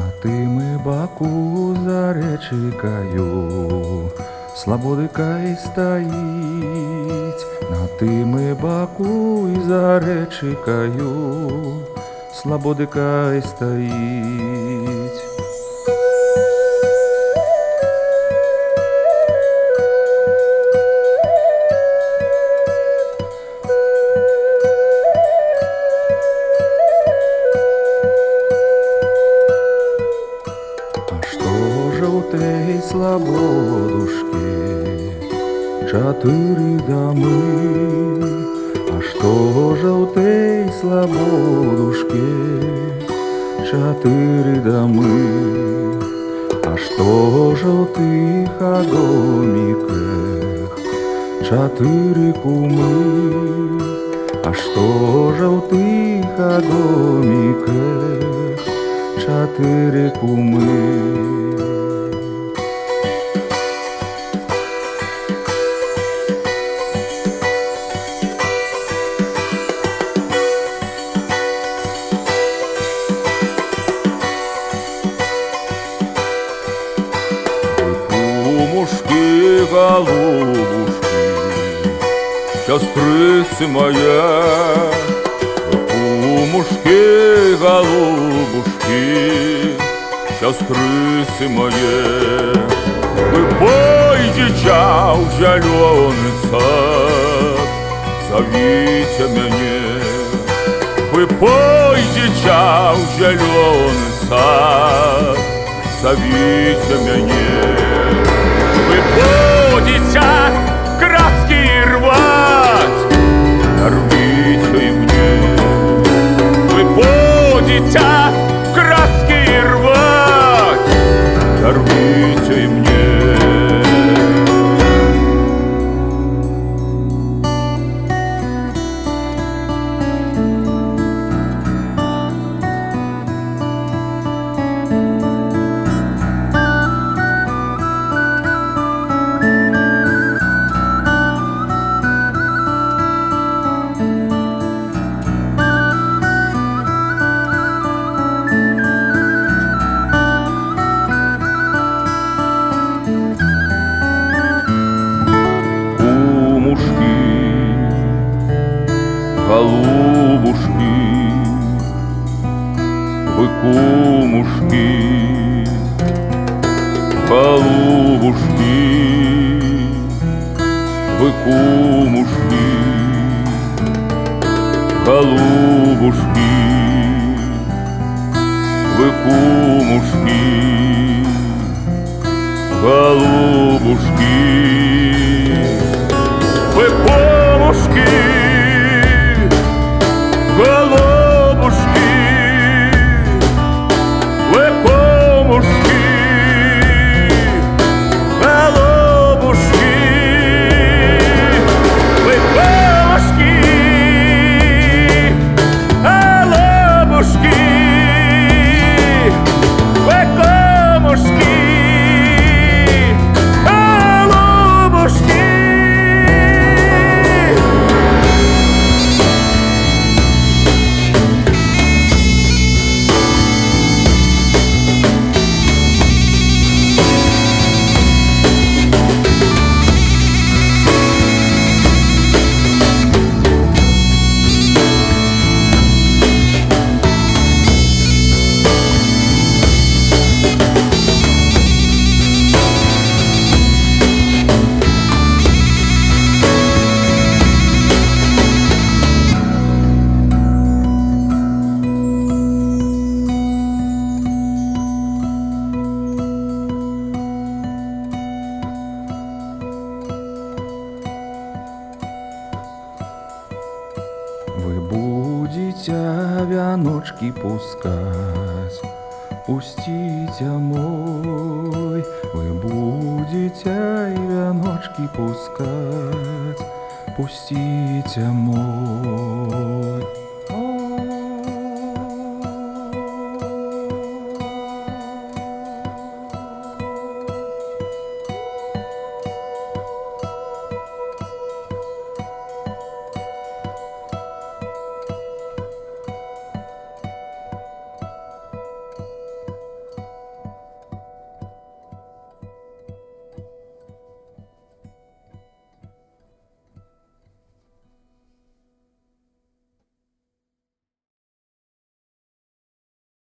На тими баку за речикою, слободика стоїть, на тими баку і за речикою, слободика стоїть. Tej слободушки Чотири доми? А что же у tej слободушки Чотири доми? А что же у тих домиках Чотири куми? А что же у тих домиках Чотири куми? Сестрицы моя. Кумушки, голубушки, сестрицы мои. Вы пойдете в зеленый сад, зовите меня. Вы пойдете в зеленый сад, зовите меня. Вы будете рвать, и мне. Вы будете кумушки, голубушки, вы кумушки, голубушки, вы кумушки, голубушки. Вы помушки, Вы будете вяночки пускать, пустите мой. Вы будете вяночки пускать, пустите мой.